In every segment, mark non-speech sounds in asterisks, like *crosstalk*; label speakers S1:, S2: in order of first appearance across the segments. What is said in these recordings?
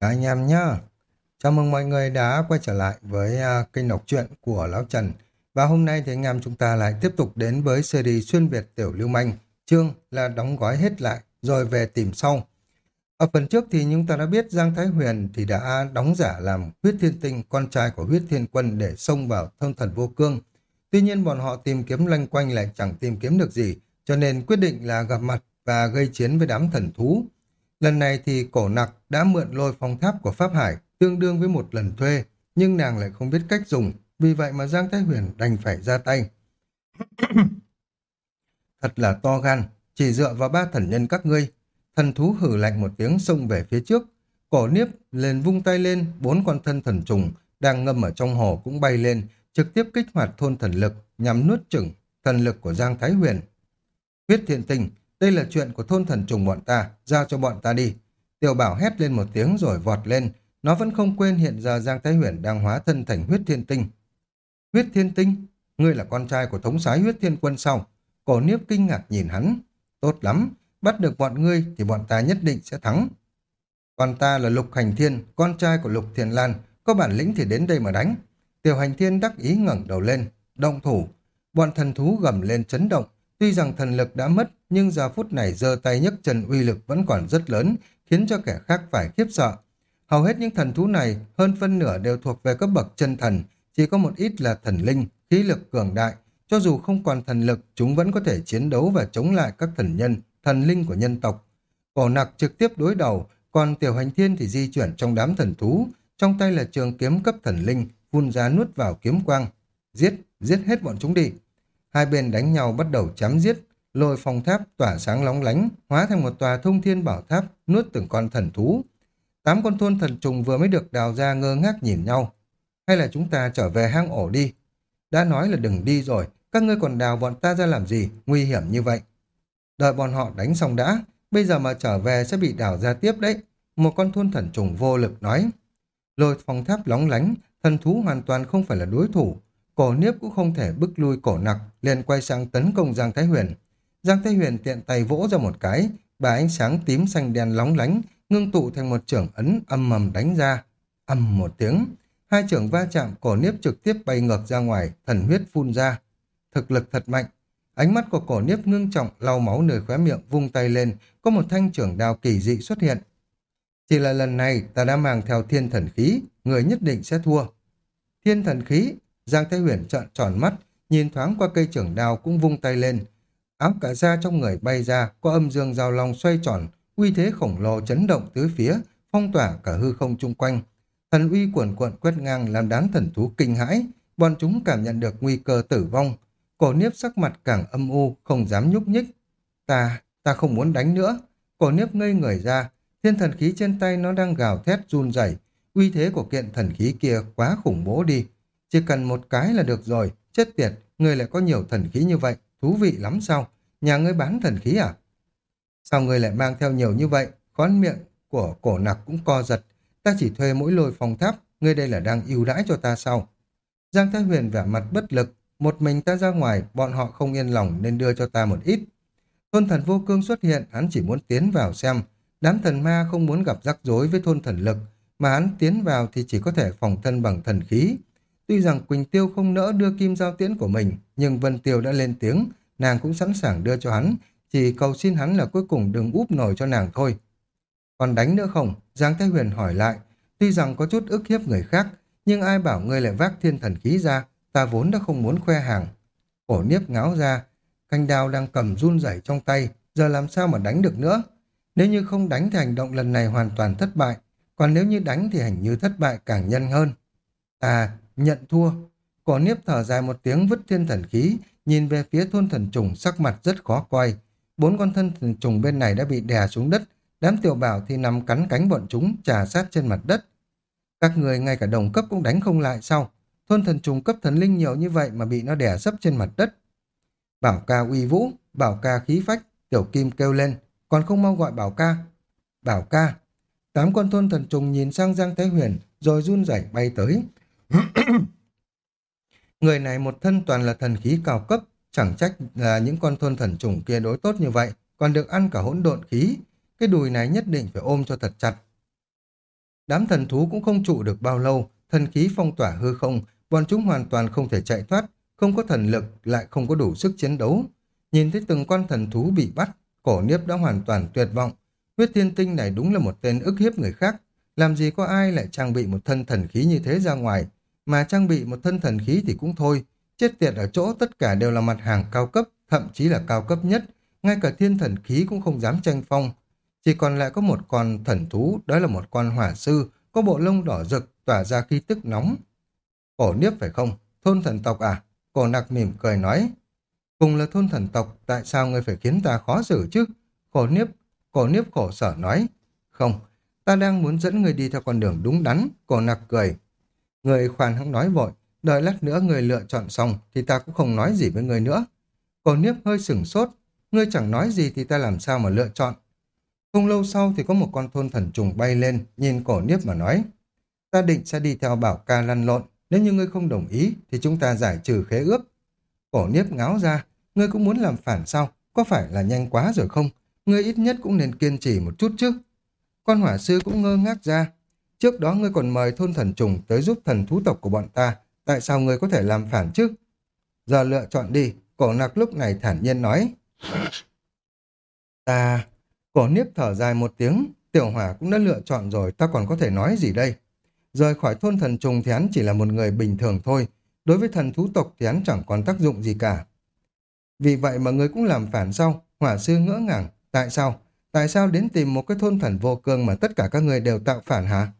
S1: Các anh em nhá. Chào mừng mọi người đã quay trở lại với uh, kênh đọc truyện của Lão Trần. Và hôm nay thì anh em chúng ta lại tiếp tục đến với series xuyên Việt tiểu lưu manh. Chương là đóng gói hết lại rồi về tìm sau. Ở phần trước thì chúng ta đã biết Giang Thái Huyền thì đã đóng giả làm huyết thiên tinh con trai của huyết thiên quân để xông vào thôn thần vô cương. Tuy nhiên bọn họ tìm kiếm lanh quanh lại chẳng tìm kiếm được gì cho nên quyết định là gặp mặt và gây chiến với đám thần thú. Lần này thì cổ nặc đã mượn lôi phong tháp của Pháp Hải, tương đương với một lần thuê, nhưng nàng lại không biết cách dùng, vì vậy mà Giang Thái Huyền đành phải ra tay. *clears throat* Thật là to gan, chỉ dựa vào ba thần nhân các ngươi. Thần thú hử lạnh một tiếng xông về phía trước. Cổ niếp lên vung tay lên, bốn con thân thần trùng đang ngâm ở trong hồ cũng bay lên, trực tiếp kích hoạt thôn thần lực nhằm nuốt chửng thần lực của Giang Thái Huyền. Huyết thiện tình, đây là chuyện của thôn thần trùng bọn ta, giao cho bọn ta đi. Tiểu bảo hét lên một tiếng rồi vọt lên, nó vẫn không quên hiện giờ Giang Thái Huyền đang hóa thân thành huyết thiên tinh. Huyết thiên tinh? Ngươi là con trai của thống sái huyết thiên quân sau. Cổ niếp kinh ngạc nhìn hắn. Tốt lắm, bắt được bọn ngươi thì bọn ta nhất định sẽ thắng. Còn ta là Lục Hành Thiên, con trai của Lục Thiền Lan, có bản lĩnh thì đến đây mà đánh. Tiểu Hành Thiên đắc ý ngẩng đầu lên, động thủ. Bọn thần thú gầm lên chấn động, tuy rằng thần lực đã mất, nhưng giờ phút này giơ tay nhấc chân uy lực vẫn còn rất lớn, khiến cho kẻ khác phải khiếp sợ. Hầu hết những thần thú này, hơn phân nửa đều thuộc về cấp bậc chân thần, chỉ có một ít là thần linh, khí lực cường đại. Cho dù không còn thần lực, chúng vẫn có thể chiến đấu và chống lại các thần nhân, thần linh của nhân tộc. Cổ nặc trực tiếp đối đầu, còn tiểu hành thiên thì di chuyển trong đám thần thú, trong tay là trường kiếm cấp thần linh, phun ra nuốt vào kiếm quang. Giết, giết hết bọn chúng đi. Hai bên đánh nhau bắt đầu chém giết, lôi phong tháp tỏa sáng lóng lánh, hóa thành một tòa thông thiên bảo tháp, nuốt từng con thần thú. Tám con thôn thần trùng vừa mới được đào ra ngơ ngác nhìn nhau. Hay là chúng ta trở về hang ổ đi? Đã nói là đừng đi rồi, các ngươi còn đào bọn ta ra làm gì, nguy hiểm như vậy. Đợi bọn họ đánh xong đã, bây giờ mà trở về sẽ bị đào ra tiếp đấy. Một con thôn thần trùng vô lực nói. Lôi phong tháp lóng lánh, thần thú hoàn toàn không phải là đối thủ. Cổ niếp cũng không thể bức lui cổ nặc, liền quay sang tấn công Giang Thái Huyền. Giang Thái Huyền tiện tay vỗ ra một cái, bà ánh sáng tím xanh đen lóng lánh, ngưng tụ thành một trưởng ấn âm mầm đánh ra. Âm một tiếng, hai trưởng va chạm cổ niếp trực tiếp bay ngược ra ngoài, thần huyết phun ra. Thực lực thật mạnh. Ánh mắt của cổ niếp ngưng trọng, lau máu nơi khóe miệng, vung tay lên, có một thanh trưởng đao kỳ dị xuất hiện. Chỉ là lần này ta đã mang theo thiên thần khí, người nhất định sẽ thua. Thiên thần khí, Giang Thái Huyền trợn tròn mắt, nhìn thoáng qua cây trưởng đao cũng vung tay lên. Áo cả da trong người bay ra, có âm dương giao long xoay tròn, uy thế khổng lồ chấn động tứ phía, phong tỏa cả hư không chung quanh. Thần uy cuộn cuộn quét ngang làm đám thần thú kinh hãi, bọn chúng cảm nhận được nguy cơ tử vong. Cổ niếp sắc mặt càng âm u, không dám nhúc nhích. Ta, ta không muốn đánh nữa. Cổ niếp ngây người ra, thiên thần khí trên tay nó đang gào thét run rẩy. Uy thế của kiện thần khí kia quá khủng bố đi. Chỉ cần một cái là được rồi, chết tiệt, người lại có nhiều thần khí như vậy, thú vị lắm sao? Nhà ngươi bán thần khí à? Sao ngươi lại mang theo nhiều như vậy? Khón miệng của cổ nặc cũng co giật. Ta chỉ thuê mỗi lôi phòng tháp, ngươi đây là đang ưu đãi cho ta sao? Giang Thái Huyền vẻ mặt bất lực, một mình ta ra ngoài, bọn họ không yên lòng nên đưa cho ta một ít. Thôn thần vô cương xuất hiện, hắn chỉ muốn tiến vào xem. Đám thần ma không muốn gặp rắc rối với thôn thần lực, mà hắn tiến vào thì chỉ có thể phòng thân bằng thần khí. Tuy rằng Quỳnh Tiêu không nỡ đưa kim giao tiễn của mình, nhưng Vân Tiêu đã lên tiếng, nàng cũng sẵn sàng đưa cho hắn, chỉ cầu xin hắn là cuối cùng đừng úp nổi cho nàng thôi. Còn đánh nữa không? Giang Thái Huyền hỏi lại, tuy rằng có chút ức hiếp người khác, nhưng ai bảo ngươi lại vác thiên thần khí ra, ta vốn đã không muốn khoe hàng. Cổ niếp ngáo ra, canh đao đang cầm run rẩy trong tay, giờ làm sao mà đánh được nữa? Nếu như không đánh thì hành động lần này hoàn toàn thất bại, còn nếu như đánh thì hành như thất bại càng nhân hơn. À, nhận thua. Cổ niếp thở dài một tiếng vứt thiên thần khí, nhìn về phía thôn thần trùng sắc mặt rất khó coi. Bốn con thân thần trùng bên này đã bị đè xuống đất, đám tiểu bảo thì nằm cắn cánh bọn chúng trà sát trên mặt đất. Các người ngay cả đồng cấp cũng đánh không lại sao? Thôn thần trùng cấp thần linh nhiều như vậy mà bị nó đè sấp trên mặt đất. Bảo ca uy vũ, bảo ca khí phách, tiểu kim kêu lên, còn không mau gọi bảo ca. Bảo ca. Tám con thôn thần trùng nhìn sang Giang Thái Huyền, rồi run rẩy bay tới. *clears throat* Người này một thân toàn là thần khí cao cấp, chẳng trách là những con thôn thần trùng kia đối tốt như vậy, còn được ăn cả hỗn độn khí. Cái đùi này nhất định phải ôm cho thật chặt. Đám thần thú cũng không trụ được bao lâu, thần khí phong tỏa hư không, bọn chúng hoàn toàn không thể chạy thoát, không có thần lực, lại không có đủ sức chiến đấu. Nhìn thấy từng con thần thú bị bắt, cổ niếp đã hoàn toàn tuyệt vọng. Huyết thiên tinh này đúng là một tên ức hiếp người khác. Làm gì có ai lại trang bị một thân thần khí như thế ra ngoài, mà trang bị một thân thần khí thì cũng thôi. Chết tiệt ở chỗ tất cả đều là mặt hàng cao cấp, thậm chí là cao cấp nhất. Ngay cả thiên thần khí cũng không dám tranh phong. Chỉ còn lại có một con thần thú, đó là một con hỏa sư, có bộ lông đỏ rực, tỏa ra khí tức nóng. Cổ niếp phải không? Thôn thần tộc à? Cổ nặc mỉm cười nói. Cùng là thôn thần tộc, tại sao ngươi phải khiến ta khó xử chứ? Cổ niếp, cổ niếp khổ sở nói. Không, ta đang muốn dẫn ngươi đi theo con đường đúng đắn, cổ nặc cười. Người khoan hãng nói vội, đợi lát nữa người lựa chọn xong thì ta cũng không nói gì với người nữa. Cổ niếp hơi sửng sốt, ngươi chẳng nói gì thì ta làm sao mà lựa chọn. Không lâu sau thì có một con thôn thần trùng bay lên, nhìn cổ niếp mà nói. Ta định sẽ đi theo bảo ca lăn lộn, nếu như ngươi không đồng ý thì chúng ta giải trừ khế ước. Cổ niếp ngáo ra, ngươi cũng muốn làm phản sao? Có phải là nhanh quá rồi không? Ngươi ít nhất cũng nên kiên trì một chút chứ. Con hỏa sư cũng ngơ ngác ra. Trước đó ngươi còn mời thôn thần trùng tới giúp thần thú tộc của bọn ta. Tại sao ngươi có thể làm phản chứ? Giờ lựa chọn đi. Cổ nặc lúc này thản nhiên nói. Ta... Cổ niếp thở dài một tiếng. Tiểu hỏa cũng đã lựa chọn rồi. Ta còn có thể nói gì đây? Rời khỏi thôn thần trùng thì hắn chỉ là một người bình thường thôi. Đối với thần thú tộc thì hắn chẳng còn tác dụng gì cả. Vì vậy mà người cũng làm phản sau, Hỏa sư ngỡ ngàng. Tại sao? Tại sao đến tìm một cái thôn thần vô cương mà tất cả các người đều tạo phản hả?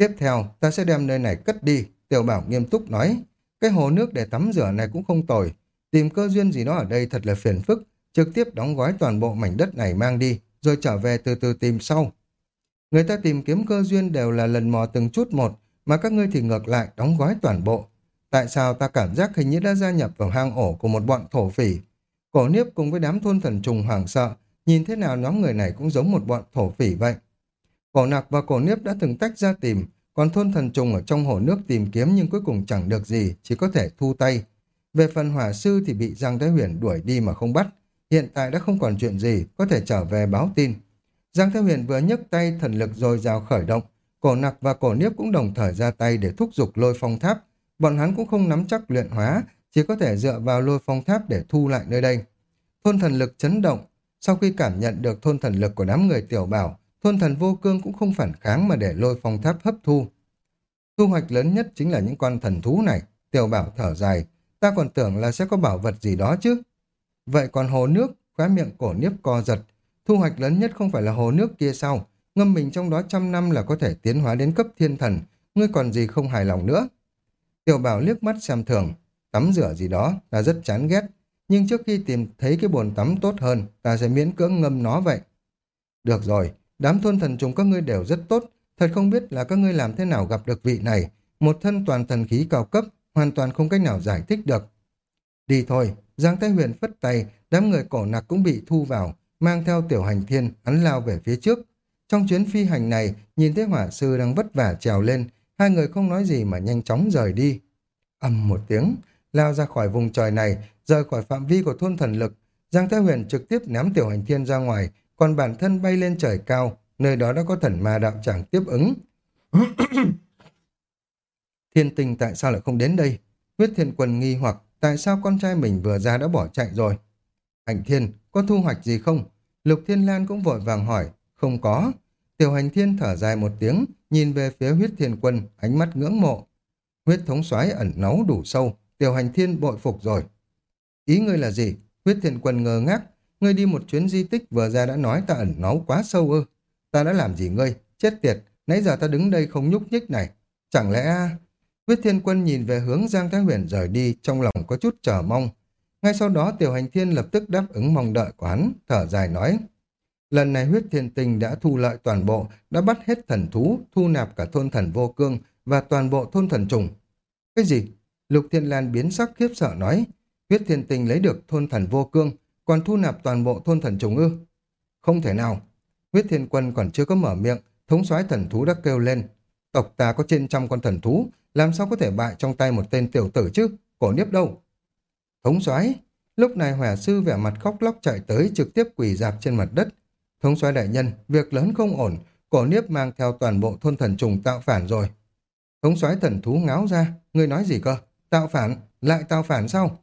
S1: Tiếp theo, ta sẽ đem nơi này cất đi. Tiểu bảo nghiêm túc nói. Cái hồ nước để tắm rửa này cũng không tồi. Tìm cơ duyên gì đó ở đây thật là phiền phức. Trực tiếp đóng gói toàn bộ mảnh đất này mang đi, rồi trở về từ từ tìm sau. Người ta tìm kiếm cơ duyên đều là lần mò từng chút một, mà các ngươi thì ngược lại đóng gói toàn bộ. Tại sao ta cảm giác hình như đã gia nhập vào hang ổ của một bọn thổ phỉ? Cổ niếp cùng với đám thôn thần trùng hoảng sợ, nhìn thế nào nhóm người này cũng giống một bọn thổ phỉ vậy. Cổ nặc và cổ niếp đã từng tách ra tìm, còn thôn thần trùng ở trong hồ nước tìm kiếm nhưng cuối cùng chẳng được gì, chỉ có thể thu tay. Về phần hỏa sư thì bị Giang Thái Huyền đuổi đi mà không bắt, hiện tại đã không còn chuyện gì, có thể trở về báo tin. Giang Thái Huyền vừa nhấc tay thần lực rồi rào khởi động, cổ nặc và cổ niếp cũng đồng thời ra tay để thúc giục lôi phong tháp. Bọn hắn cũng không nắm chắc luyện hóa, chỉ có thể dựa vào lôi phong tháp để thu lại nơi đây. Thôn thần lực chấn động, sau khi cảm nhận được thôn thần lực của đám người tiểu bảo, thôn thần vô cương cũng không phản kháng mà để lôi phong tháp hấp thu. Thu hoạch lớn nhất chính là những con thần thú này, tiểu bảo thở dài, ta còn tưởng là sẽ có bảo vật gì đó chứ. Vậy còn hồ nước, khóa miệng cổ niếp co giật, Thu hoạch lớn nhất không phải là hồ nước kia sao? Ngâm mình trong đó trăm năm là có thể tiến hóa đến cấp thiên thần. Ngươi còn gì không hài lòng nữa? Tiểu bảo liếc mắt xem thường. Tắm rửa gì đó là rất chán ghét. Nhưng trước khi tìm thấy cái bồn tắm tốt hơn, ta sẽ miễn cưỡng ngâm nó vậy. Được rồi, đám thôn thần trùng các ngươi đều rất tốt. Thật không biết là các ngươi làm thế nào gặp được vị này. Một thân toàn thần khí cao cấp, hoàn toàn không cách nào giải thích được. Đi thôi, Giang Thái Huyền phất tay, đám người cổ nặc cũng bị thu vào, mang theo tiểu hành thiên, hắn lao về phía trước. Trong chuyến phi hành này, nhìn thấy hỏa sư đang vất vả trèo lên, hai người không nói gì mà nhanh chóng rời đi. ầm một tiếng, lao ra khỏi vùng trời này, rời khỏi phạm vi của thôn thần lực. Giang Thái Huyền trực tiếp ném tiểu hành thiên ra ngoài, còn bản thân bay lên trời cao, nơi đó đã có thần ma đạo tràng tiếp ứng. *coughs* thiên tình tại sao lại không đến đây? Huyết thiên quân nghi hoặc tại sao con trai mình vừa ra đã bỏ chạy rồi? Hành thiên, có thu hoạch gì không? Lục Thiên Lan cũng vội vàng hỏi, không có. Tiểu hành thiên thở dài một tiếng, nhìn về phía huyết thiên quân, ánh mắt ngưỡng mộ. Huyết thống soái ẩn náu đủ sâu, tiểu hành thiên bội phục rồi. Ý ngươi là gì? Huyết thiên quân ngơ ngác, ngươi đi một chuyến di tích vừa ra đã nói ta ẩn náu quá sâu ư. Ta đã làm gì ngươi? Chết tiệt, nãy giờ ta đứng đây không nhúc nhích này. Chẳng lẽ... Huyết thiên quân nhìn về hướng Giang Thái Huyền rời đi, trong lòng có chút chờ mong. Ngay sau đó Tiểu Hành Thiên lập tức đáp ứng mong đợi của hắn, thở dài nói. Lần này huyết thiên tinh đã thu lợi toàn bộ, đã bắt hết thần thú, thu nạp cả thôn thần vô cương và toàn bộ thôn thần trùng. Cái gì? Lục Thiên Lan biến sắc khiếp sợ nói. Huyết thiên tinh lấy được thôn thần vô cương, còn thu nạp toàn bộ thôn thần trùng ư? Không thể nào. Huyết thiên quân còn chưa có mở miệng, thống soái thần thú đã kêu lên. Tộc ta có trên trăm con thần thú, làm sao có thể bại trong tay một tên tiểu tử chứ? Cổ niếp đâu? Thống soái Lúc này hỏa sư vẻ mặt khóc lóc chạy tới trực tiếp quỳ dạp trên mặt đất. Thống soái đại nhân, việc lớn không ổn, cổ niếp mang theo toàn bộ thôn thần trùng tạo phản rồi. Thống soái thần thú ngáo ra, ngươi nói gì cơ? Tạo phản? Lại tạo phản sao?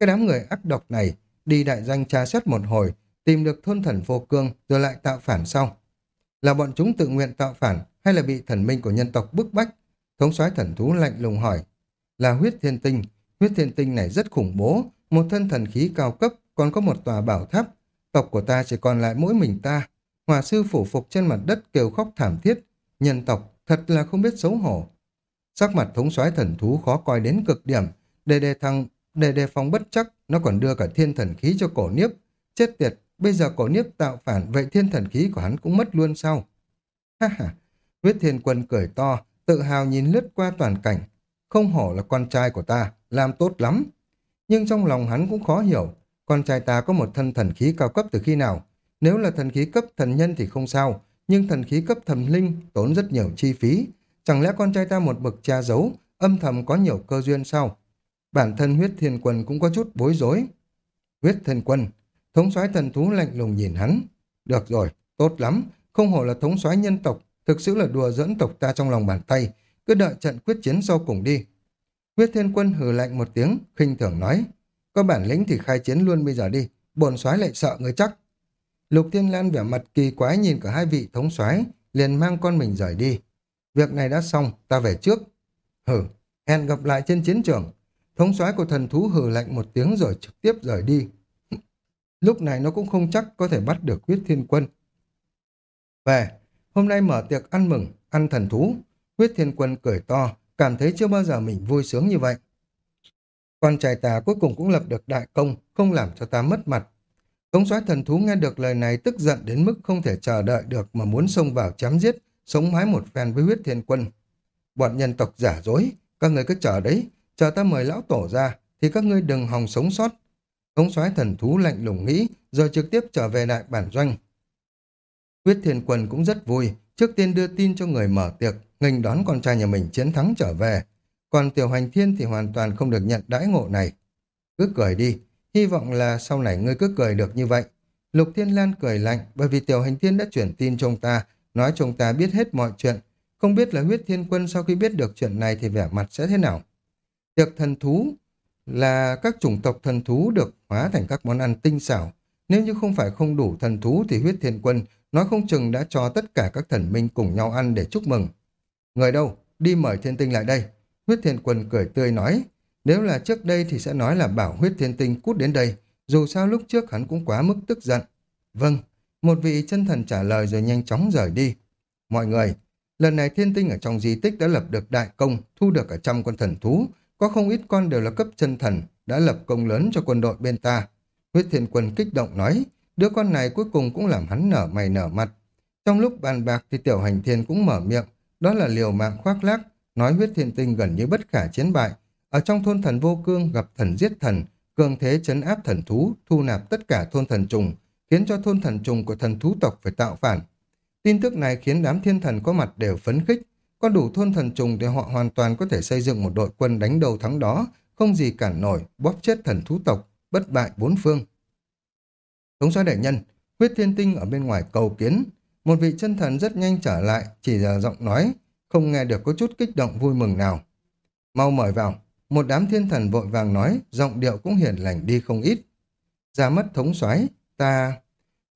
S1: Cái đám người ác độc này đi đại doanh tra xét một hồi, tìm được thôn thần vô cương rồi lại tạo phản sau. Là bọn chúng tự nguyện tạo phản hay là bị thần minh của nhân tộc bức bách? Thống soái thần thú lạnh lùng hỏi. Là huyết thiên tinh, huyết thiên tinh này rất khủng bố, một thân thần khí cao cấp, còn có một tòa bảo tháp. Tộc của ta chỉ còn lại mỗi mình ta. Hòa sư phủ phục trên mặt đất kêu khóc thảm thiết. Nhân tộc thật là không biết xấu hổ. Sắc mặt thống soái thần thú khó coi đến cực điểm, để đề thăng để đề phòng bất chắc, nó còn đưa cả thiên thần khí cho cổ niếp. Chết tiệt, bây giờ cổ niếp tạo phản, vậy thiên thần khí của hắn cũng mất luôn sao? Ha ha, huyết thiên quân cười to, tự hào nhìn lướt qua toàn cảnh. Không hổ là con trai của ta, làm tốt lắm. Nhưng trong lòng hắn cũng khó hiểu, con trai ta có một thân thần khí cao cấp từ khi nào? Nếu là thần khí cấp thần nhân thì không sao, nhưng thần khí cấp thần linh tốn rất nhiều chi phí. Chẳng lẽ con trai ta một bậc cha giấu, âm thầm có nhiều cơ duyên sao? Bản thân huyết thiên quân cũng có chút bối rối. Huyết thiên quân, thống soái thần thú lạnh lùng nhìn hắn. Được rồi, tốt lắm, không hổ là thống soái nhân tộc, thực sự là đùa dẫn tộc ta trong lòng bàn tay, cứ đợi trận quyết chiến sau cùng đi. Huyết thiên quân hừ lạnh một tiếng, khinh thường nói, có bản lĩnh thì khai chiến luôn bây giờ đi, bồn soái lại sợ người chắc. Lục Thiên Lan vẻ mặt kỳ quái nhìn cả hai vị thống soái liền mang con mình rời đi. Việc này đã xong, ta về trước. Hừ, hẹn gặp lại trên chiến trường. Thống soái của thần thú hừ lạnh một tiếng rồi trực tiếp rời đi. *laughs* Lúc này nó cũng không chắc có thể bắt được huyết thiên quân. Về, hôm nay mở tiệc ăn mừng, ăn thần thú. Huyết thiên quân cười to, cảm thấy chưa bao giờ mình vui sướng như vậy. Con trai ta cuối cùng cũng lập được đại công, không làm cho ta mất mặt. Thống soái thần thú nghe được lời này tức giận đến mức không thể chờ đợi được mà muốn xông vào chém giết, sống mái một phen với huyết thiên quân. Bọn nhân tộc giả dối, các người cứ chờ đấy, chờ ta mời lão tổ ra, thì các ngươi đừng hòng sống sót. Thống soái thần thú lạnh lùng nghĩ, rồi trực tiếp trở về lại bản doanh. Huyết thiên quân cũng rất vui, trước tiên đưa tin cho người mở tiệc, nghênh đón con trai nhà mình chiến thắng trở về. Còn tiểu hành thiên thì hoàn toàn không được nhận đãi ngộ này. Cứ cười đi, hy vọng là sau này ngươi cứ cười được như vậy. Lục Thiên Lan cười lạnh bởi vì tiểu hành thiên đã chuyển tin cho ông ta, nói cho ông ta biết hết mọi chuyện. Không biết là huyết thiên quân sau khi biết được chuyện này thì vẻ mặt sẽ thế nào. Tiệc thần thú là các chủng tộc thần thú được hóa thành các món ăn tinh xảo. Nếu như không phải không đủ thần thú thì huyết thiên quân nói không chừng đã cho tất cả các thần minh cùng nhau ăn để chúc mừng. Người đâu? Đi mời thiên tinh lại đây. Huyết thiên quân cười tươi nói. Nếu là trước đây thì sẽ nói là bảo huyết thiên tinh cút đến đây. Dù sao lúc trước hắn cũng quá mức tức giận. Vâng, một vị chân thần trả lời rồi nhanh chóng rời đi. Mọi người, lần này thiên tinh ở trong di tích đã lập được đại công, thu được cả trăm con thần thú, có không ít con đều là cấp chân thần, đã lập công lớn cho quân đội bên ta. Huyết thiên quân kích động nói, đứa con này cuối cùng cũng làm hắn nở mày nở mặt. Trong lúc bàn bạc thì tiểu hành thiên cũng mở miệng, đó là liều mạng khoác lác, nói huyết thiên tinh gần như bất khả chiến bại. Ở trong thôn thần vô cương gặp thần giết thần, cường thế chấn áp thần thú, thu nạp tất cả thôn thần trùng, khiến cho thôn thần trùng của thần thú tộc phải tạo phản. Tin tức này khiến đám thiên thần có mặt đều phấn khích, có đủ thôn thần trùng thì họ hoàn toàn có thể xây dựng một đội quân đánh đầu thắng đó, không gì cản nổi, bóp chết thần thú tộc, bất bại bốn phương. Thống soái đại nhân, huyết thiên tinh ở bên ngoài cầu kiến. Một vị chân thần rất nhanh trở lại, chỉ là giọng nói, không nghe được có chút kích động vui mừng nào. Mau mời vào, một đám thiên thần vội vàng nói, giọng điệu cũng hiền lành đi không ít. Ra mất thống soái ta...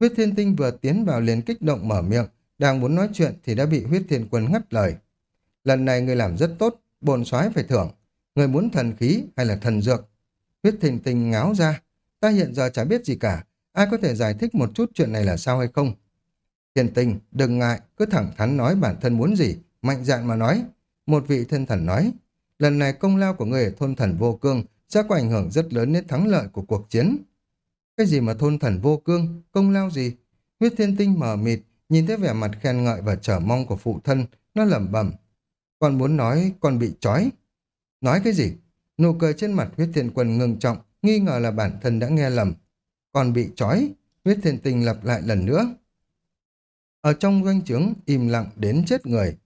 S1: Huyết thiên tinh vừa tiến vào liền kích động mở miệng, đang muốn nói chuyện thì đã bị huyết thiên quân ngắt lời. Lần này người làm rất tốt, bồn soái phải thưởng. Người muốn thần khí hay là thần dược? Huyết thình tình ngáo ra. Ta hiện giờ chả biết gì cả. Ai có thể giải thích một chút chuyện này là sao hay không? Thiên tình, đừng ngại, cứ thẳng thắn nói bản thân muốn gì, mạnh dạn mà nói. Một vị thiên thần nói, lần này công lao của người ở thôn thần vô cương sẽ có ảnh hưởng rất lớn đến thắng lợi của cuộc chiến. Cái gì mà thôn thần vô cương, công lao gì? Huyết thiên tinh mờ mịt, nhìn thấy vẻ mặt khen ngợi và chờ mong của phụ thân, nó lẩm bẩm con muốn nói con bị trói. Nói cái gì? Nụ cười trên mặt huyết thiên quân ngưng trọng, nghi ngờ là bản thân đã nghe lầm. Con bị trói, huyết thiên tình lặp lại lần nữa. Ở trong doanh trướng, im lặng đến chết người.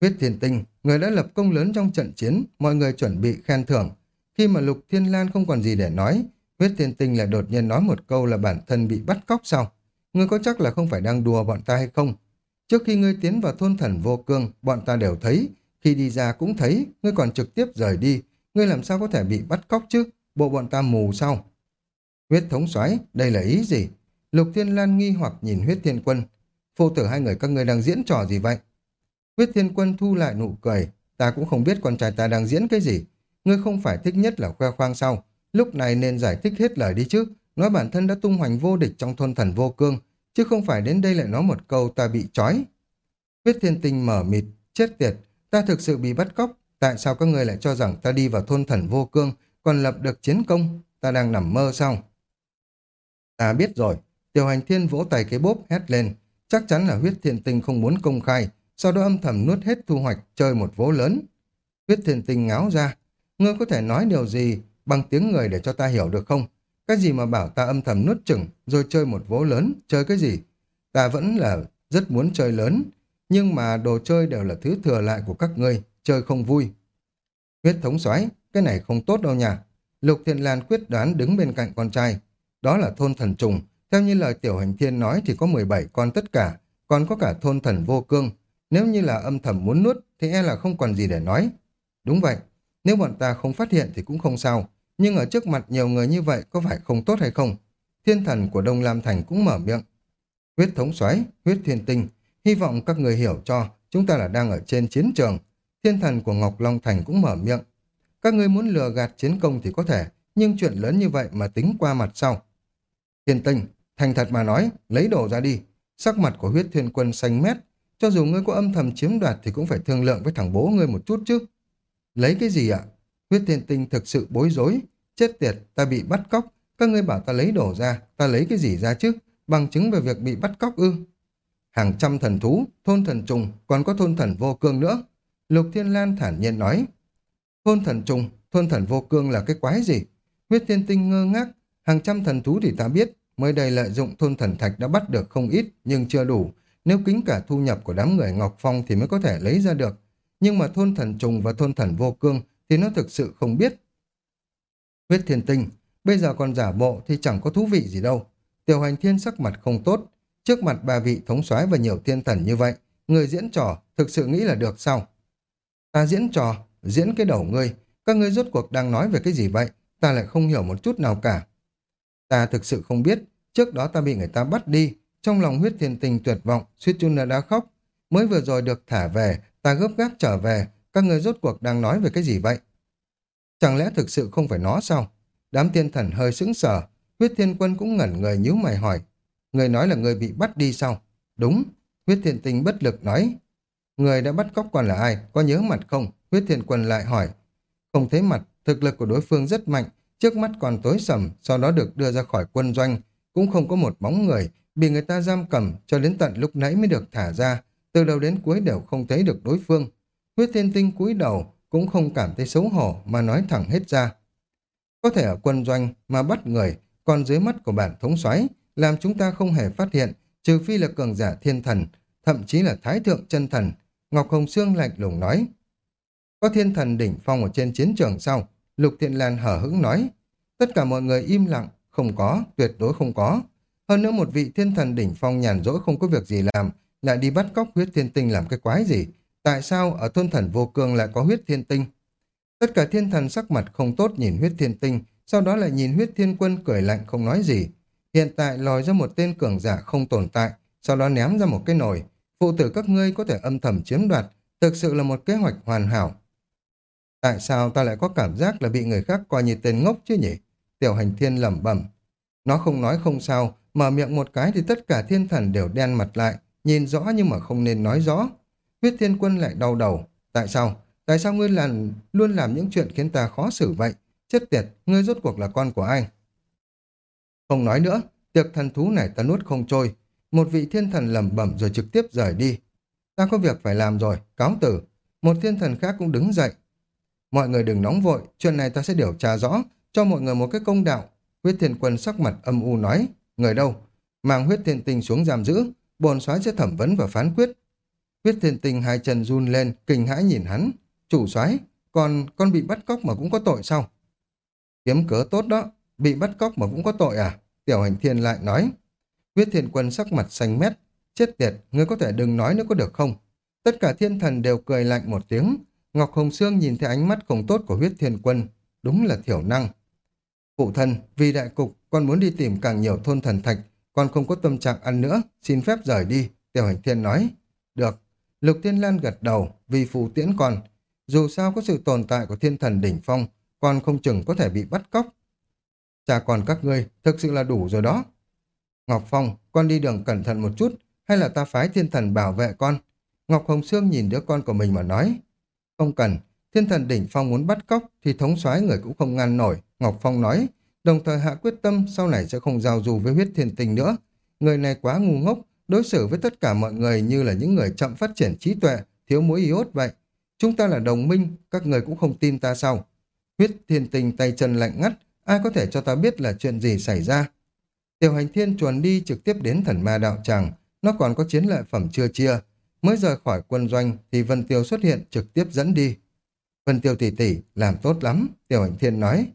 S1: Huyết thiên tinh, người đã lập công lớn trong trận chiến, mọi người chuẩn bị khen thưởng. Khi mà Lục Thiên Lan không còn gì để nói, huyết thiên tinh lại đột nhiên nói một câu là bản thân bị bắt cóc sao? Ngươi có chắc là không phải đang đùa bọn ta hay không? Trước khi ngươi tiến vào thôn thần vô cương, bọn ta đều thấy, khi đi ra cũng thấy, ngươi còn trực tiếp rời đi, ngươi làm sao có thể bị bắt cóc chứ, bộ bọn ta mù sao? Huyết thống soái đây là ý gì? Lục Thiên Lan nghi hoặc nhìn huyết thiên quân. Phụ tử hai người các ngươi đang diễn trò gì vậy? Huyết thiên quân thu lại nụ cười. Ta cũng không biết con trai ta đang diễn cái gì. Ngươi không phải thích nhất là khoe khoang sao Lúc này nên giải thích hết lời đi chứ. Nói bản thân đã tung hoành vô địch trong thôn thần vô cương. Chứ không phải đến đây lại nói một câu ta bị trói. Huyết thiên tinh mở mịt. Chết tiệt. Ta thực sự bị bắt cóc. Tại sao các người lại cho rằng ta đi vào thôn thần vô cương còn lập được chiến công? Ta đang nằm mơ sao? Ta biết rồi. Tiểu hành thiên vỗ tay cái bốp hét lên. Chắc chắn là huyết thiên tinh không muốn công khai, sau đó âm thầm nuốt hết thu hoạch, chơi một vố lớn. Huyết thiên tinh ngáo ra. Ngươi có thể nói điều gì bằng tiếng người để cho ta hiểu được không? Cái gì mà bảo ta âm thầm nuốt chừng, rồi chơi một vố lớn, chơi cái gì? Ta vẫn là rất muốn chơi lớn, nhưng mà đồ chơi đều là thứ thừa lại của các ngươi, chơi không vui. Huyết thống soái cái này không tốt đâu nha. Lục Thiện Lan quyết đoán đứng bên cạnh con trai. Đó là thôn thần trùng, theo như lời tiểu hành thiên nói thì có 17 con tất cả, còn có cả thôn thần vô cương. Nếu như là âm thầm muốn nuốt thì e là không còn gì để nói. Đúng vậy, nếu bọn ta không phát hiện thì cũng không sao. Nhưng ở trước mặt nhiều người như vậy có phải không tốt hay không? Thiên thần của Đông Lam Thành cũng mở miệng. Huyết thống xoáy, huyết thiên tinh. Hy vọng các người hiểu cho, chúng ta là đang ở trên chiến trường. Thiên thần của Ngọc Long Thành cũng mở miệng. Các người muốn lừa gạt chiến công thì có thể, nhưng chuyện lớn như vậy mà tính qua mặt sau. Thiên tinh, Thành thật mà nói, lấy đồ ra đi. Sắc mặt của huyết thiên quân xanh mét. Cho dù ngươi có âm thầm chiếm đoạt thì cũng phải thương lượng với thằng bố ngươi một chút chứ. Lấy cái gì ạ? Huyết thiên tinh thực sự bối rối. Chết tiệt, ta bị bắt cóc. Các ngươi bảo ta lấy đồ ra, ta lấy cái gì ra chứ? Bằng chứng về việc bị bắt cóc ư? Hàng trăm thần thú, thôn thần trùng, còn có thôn thần vô cương nữa. Lục Thiên Lan thản nhiên nói. Thôn thần trùng, thôn thần vô cương là cái quái gì? Huyết thiên tinh ngơ ngác, hàng trăm thần thú thì ta biết, Mới đây lợi dụng thôn thần thạch đã bắt được không ít, nhưng chưa đủ. Nếu kính cả thu nhập của đám người Ngọc Phong thì mới có thể lấy ra được. Nhưng mà thôn thần trùng và thôn thần vô cương thì nó thực sự không biết. Huyết thiên tinh, bây giờ còn giả bộ thì chẳng có thú vị gì đâu. Tiểu hành thiên sắc mặt không tốt. Trước mặt ba vị thống soái và nhiều thiên thần như vậy, người diễn trò thực sự nghĩ là được sao? Ta diễn trò, diễn cái đầu ngươi. Các ngươi rốt cuộc đang nói về cái gì vậy? Ta lại không hiểu một chút nào cả. Ta thực sự không biết, trước đó ta bị người ta bắt đi, trong lòng huyết thiên tình tuyệt vọng, suýt chút nữa đã khóc. Mới vừa rồi được thả về, ta gấp gáp trở về, các người rốt cuộc đang nói về cái gì vậy? Chẳng lẽ thực sự không phải nó sao? Đám thiên thần hơi sững sờ, huyết thiên quân cũng ngẩn người nhíu mày hỏi. Người nói là người bị bắt đi sao? Đúng, huyết thiên tinh bất lực nói. Người đã bắt cóc còn là ai? Có nhớ mặt không? Huyết thiên quân lại hỏi. Không thấy mặt, thực lực của đối phương rất mạnh, trước mắt còn tối sầm, sau đó được đưa ra khỏi quân doanh, cũng không có một bóng người, bị người ta giam cầm cho đến tận lúc nãy mới được thả ra, từ đầu đến cuối đều không thấy được đối phương. Huyết thiên tinh cúi đầu, cũng không cảm thấy xấu hổ mà nói thẳng hết ra. Có thể ở quân doanh mà bắt người, còn dưới mắt của bản thống soái làm chúng ta không hề phát hiện, trừ phi là cường giả thiên thần, thậm chí là thái thượng chân thần. Ngọc Hồng Sương lạnh lùng nói, có thiên thần đỉnh phong ở trên chiến trường sau, Lục Thiện Lan hở hững nói. Tất cả mọi người im lặng, không có, tuyệt đối không có. Hơn nữa một vị thiên thần đỉnh phong nhàn rỗi không có việc gì làm, lại đi bắt cóc huyết thiên tinh làm cái quái gì. Tại sao ở thôn thần vô cương lại có huyết thiên tinh? Tất cả thiên thần sắc mặt không tốt nhìn huyết thiên tinh, sau đó lại nhìn huyết thiên quân cười lạnh không nói gì. Hiện tại lòi ra một tên cường giả không tồn tại, sau đó ném ra một cái nồi. Phụ tử các ngươi có thể âm thầm chiếm đoạt, thực sự là một kế hoạch hoàn hảo. Tại sao ta lại có cảm giác là bị người khác coi như tên ngốc chứ nhỉ? Tiểu hành thiên lẩm bẩm. Nó không nói không sao, mở miệng một cái thì tất cả thiên thần đều đen mặt lại, nhìn rõ nhưng mà không nên nói rõ. Huyết thiên quân lại đau đầu. Tại sao? Tại sao ngươi làm, luôn làm những chuyện khiến ta khó xử vậy? Chết tiệt, ngươi rốt cuộc là con của ai? Không nói nữa, tiệc thần thú này ta nuốt không trôi. Một vị thiên thần lẩm bẩm rồi trực tiếp rời đi. Ta có việc phải làm rồi, cáo tử. Một thiên thần khác cũng đứng dậy, Mọi người đừng nóng vội, chuyện này ta sẽ điều tra rõ, cho mọi người một cái công đạo. Huyết thiên quân sắc mặt âm u nói, người đâu? Mang huyết thiên tinh xuống giam giữ, bồn soái sẽ thẩm vấn và phán quyết. Huyết thiên tinh hai chân run lên, kinh hãi nhìn hắn. Chủ soái còn con bị bắt cóc mà cũng có tội sao? Kiếm cớ tốt đó, bị bắt cóc mà cũng có tội à? Tiểu hành thiên lại nói. Huyết thiên quân sắc mặt xanh mét, chết tiệt, ngươi có thể đừng nói nữa có được không? Tất cả thiên thần đều cười lạnh một tiếng. Ngọc Hồng Sương nhìn thấy ánh mắt không tốt của huyết thiên quân. Đúng là thiểu năng. Phụ thân, vì đại cục, con muốn đi tìm càng nhiều thôn thần thạch. Con không có tâm trạng ăn nữa, xin phép rời đi. Tiểu hành thiên nói. Được. Lục Thiên Lan gật đầu, vì phụ tiễn con. Dù sao có sự tồn tại của thiên thần đỉnh phong, con không chừng có thể bị bắt cóc. Cha con các ngươi, thực sự là đủ rồi đó. Ngọc Phong, con đi đường cẩn thận một chút, hay là ta phái thiên thần bảo vệ con? Ngọc Hồng Sương nhìn đứa con của mình mà nói. Không cần, thiên thần đỉnh phong muốn bắt cóc thì thống soái người cũng không ngăn nổi, Ngọc Phong nói, đồng thời hạ quyết tâm sau này sẽ không giao du với huyết thiên tình nữa. Người này quá ngu ngốc, đối xử với tất cả mọi người như là những người chậm phát triển trí tuệ, thiếu muối iốt vậy. Chúng ta là đồng minh, các người cũng không tin ta sao? Huyết thiên tình tay chân lạnh ngắt, ai có thể cho ta biết là chuyện gì xảy ra? Tiểu hành thiên chuồn đi trực tiếp đến thần ma đạo tràng, nó còn có chiến lợi phẩm chưa chia. Mới rời khỏi quân doanh thì Vân Tiêu xuất hiện trực tiếp dẫn đi. Vân Tiêu tỷ tỷ làm tốt lắm, Tiểu hành thiên nói.